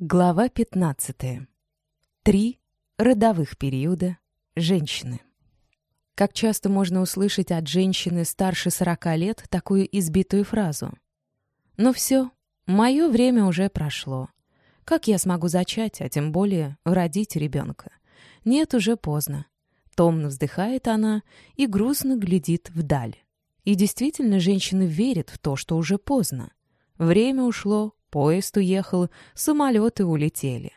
Глава 15. Три родовых периода женщины. Как часто можно услышать от женщины старше 40 лет такую избитую фразу? «Ну все, мое время уже прошло. Как я смогу зачать, а тем более родить ребенка? Нет, уже поздно». Томно вздыхает она и грустно глядит вдаль. И действительно, женщина верит в то, что уже поздно. Время ушло, Поезд уехал, самолеты улетели.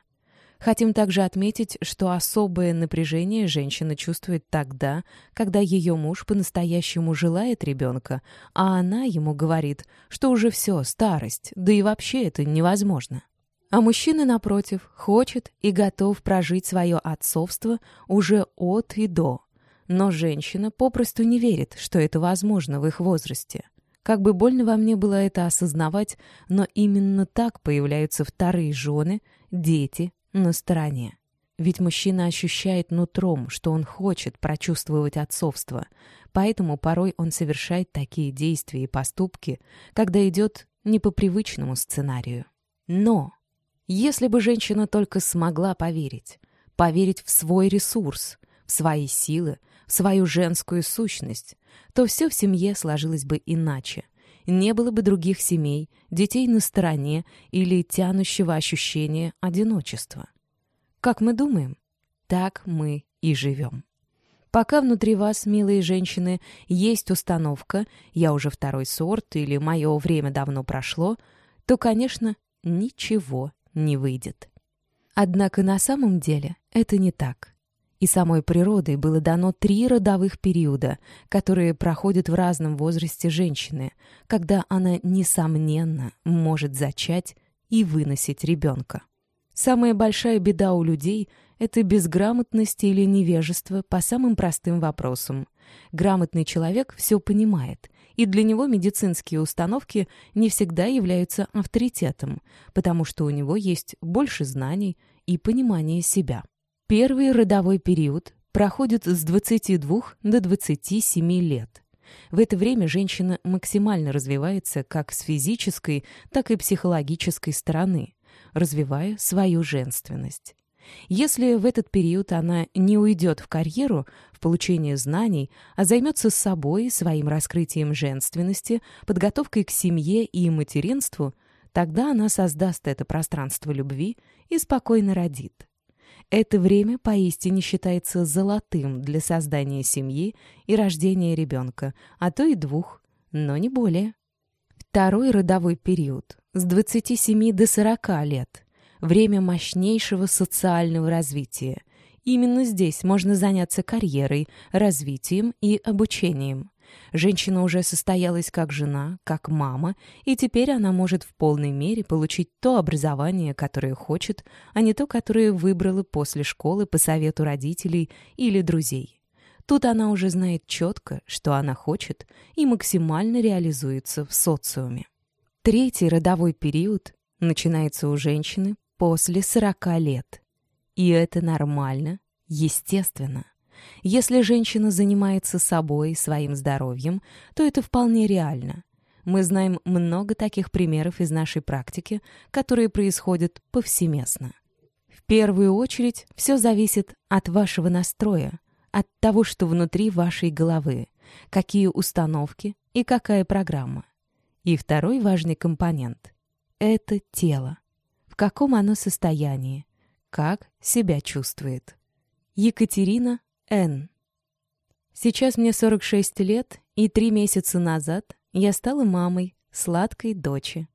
Хотим также отметить, что особое напряжение женщина чувствует тогда, когда ее муж по-настоящему желает ребенка, а она ему говорит, что уже все, старость, да и вообще это невозможно. А мужчина, напротив, хочет и готов прожить свое отцовство уже от и до. Но женщина попросту не верит, что это возможно в их возрасте. Как бы больно во мне было это осознавать, но именно так появляются вторые жены, дети на стороне. Ведь мужчина ощущает нутром, что он хочет прочувствовать отцовство, поэтому порой он совершает такие действия и поступки, когда идет не по привычному сценарию. Но если бы женщина только смогла поверить, поверить в свой ресурс, свои силы, в свою женскую сущность, то все в семье сложилось бы иначе. Не было бы других семей, детей на стороне или тянущего ощущения одиночества. Как мы думаем, так мы и живем. Пока внутри вас, милые женщины, есть установка «я уже второй сорт» или «мое время давно прошло», то, конечно, ничего не выйдет. Однако на самом деле это не так. И самой природой было дано три родовых периода, которые проходят в разном возрасте женщины, когда она, несомненно, может зачать и выносить ребенка. Самая большая беда у людей — это безграмотность или невежество по самым простым вопросам. Грамотный человек все понимает, и для него медицинские установки не всегда являются авторитетом, потому что у него есть больше знаний и понимания себя. Первый родовой период проходит с 22 до 27 лет. В это время женщина максимально развивается как с физической, так и психологической стороны, развивая свою женственность. Если в этот период она не уйдет в карьеру, в получение знаний, а займется собой, своим раскрытием женственности, подготовкой к семье и материнству, тогда она создаст это пространство любви и спокойно родит. Это время поистине считается золотым для создания семьи и рождения ребенка, а то и двух, но не более. Второй родовой период с 27 до 40 лет – время мощнейшего социального развития. Именно здесь можно заняться карьерой, развитием и обучением. Женщина уже состоялась как жена, как мама, и теперь она может в полной мере получить то образование, которое хочет, а не то, которое выбрала после школы по совету родителей или друзей. Тут она уже знает четко, что она хочет, и максимально реализуется в социуме. Третий родовой период начинается у женщины после 40 лет. И это нормально, естественно. Если женщина занимается собой, своим здоровьем, то это вполне реально. Мы знаем много таких примеров из нашей практики, которые происходят повсеместно. В первую очередь все зависит от вашего настроя, от того, что внутри вашей головы, какие установки и какая программа. И второй важный компонент — это тело. В каком оно состоянии, как себя чувствует. Екатерина Н. Сейчас мне 46 лет, и три месяца назад я стала мамой сладкой дочи.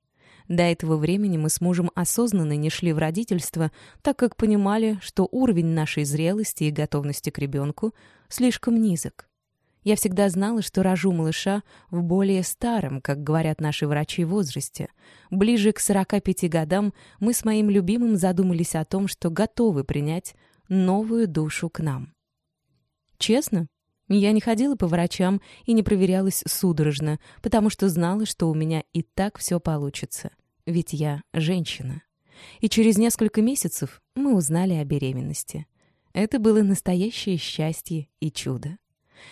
До этого времени мы с мужем осознанно не шли в родительство, так как понимали, что уровень нашей зрелости и готовности к ребенку слишком низок. Я всегда знала, что рожу малыша в более старом, как говорят наши врачи, возрасте. Ближе к 45 годам мы с моим любимым задумались о том, что готовы принять новую душу к нам. Честно, я не ходила по врачам и не проверялась судорожно, потому что знала, что у меня и так все получится. Ведь я женщина. И через несколько месяцев мы узнали о беременности. Это было настоящее счастье и чудо.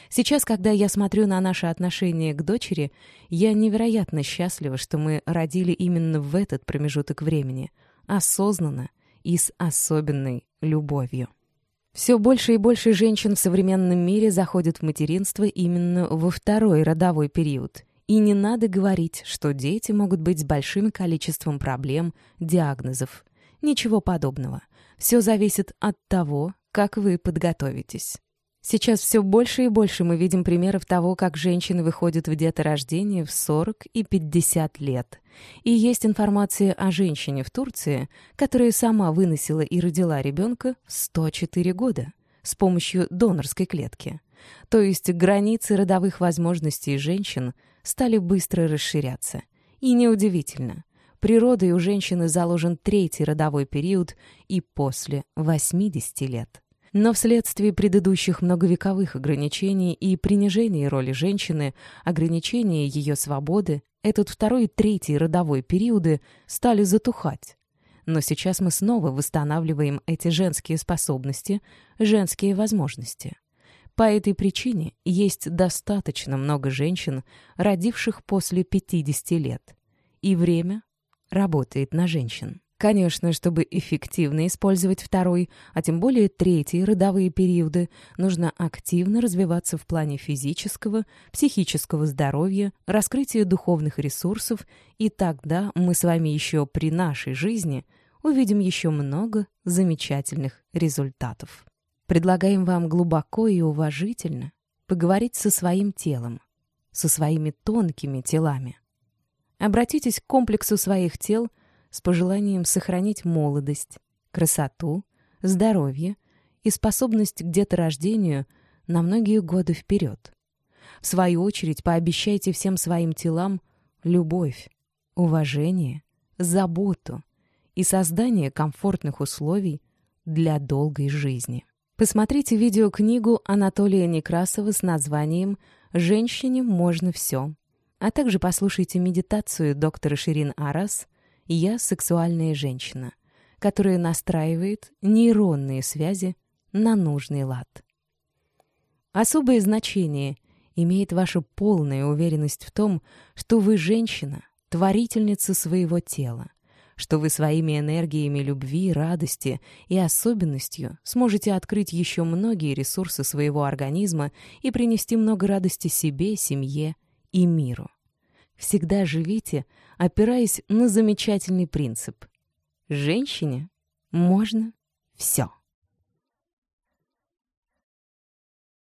Сейчас, когда я смотрю на наши отношения к дочери, я невероятно счастлива, что мы родили именно в этот промежуток времени, осознанно и с особенной любовью. Все больше и больше женщин в современном мире заходят в материнство именно во второй родовой период. И не надо говорить, что дети могут быть с большим количеством проблем, диагнозов. Ничего подобного. Все зависит от того, как вы подготовитесь. Сейчас все больше и больше мы видим примеров того, как женщины выходят в деторождение в 40 и 50 лет. И есть информация о женщине в Турции, которая сама выносила и родила ребенка в 104 года с помощью донорской клетки. То есть границы родовых возможностей женщин стали быстро расширяться. И неудивительно. Природой у женщины заложен третий родовой период и после 80 лет. Но вследствие предыдущих многовековых ограничений и принижения роли женщины, ограничения ее свободы, этот второй и третий родовой периоды стали затухать. Но сейчас мы снова восстанавливаем эти женские способности, женские возможности. По этой причине есть достаточно много женщин, родивших после 50 лет. И время работает на женщин. Конечно, чтобы эффективно использовать второй, а тем более третий родовые периоды, нужно активно развиваться в плане физического, психического здоровья, раскрытия духовных ресурсов, и тогда мы с вами еще при нашей жизни увидим еще много замечательных результатов. Предлагаем вам глубоко и уважительно поговорить со своим телом, со своими тонкими телами. Обратитесь к комплексу своих тел – с пожеланием сохранить молодость, красоту, здоровье и способность к деторождению на многие годы вперед. В свою очередь пообещайте всем своим телам любовь, уважение, заботу и создание комфортных условий для долгой жизни. Посмотрите видеокнигу Анатолия Некрасова с названием «Женщине можно все», а также послушайте медитацию доктора Ширин Арас «Я сексуальная женщина», которая настраивает нейронные связи на нужный лад. Особое значение имеет ваша полная уверенность в том, что вы женщина, творительница своего тела, что вы своими энергиями любви, радости и особенностью сможете открыть еще многие ресурсы своего организма и принести много радости себе, семье и миру. Всегда живите, опираясь на замечательный принцип. Женщине можно все.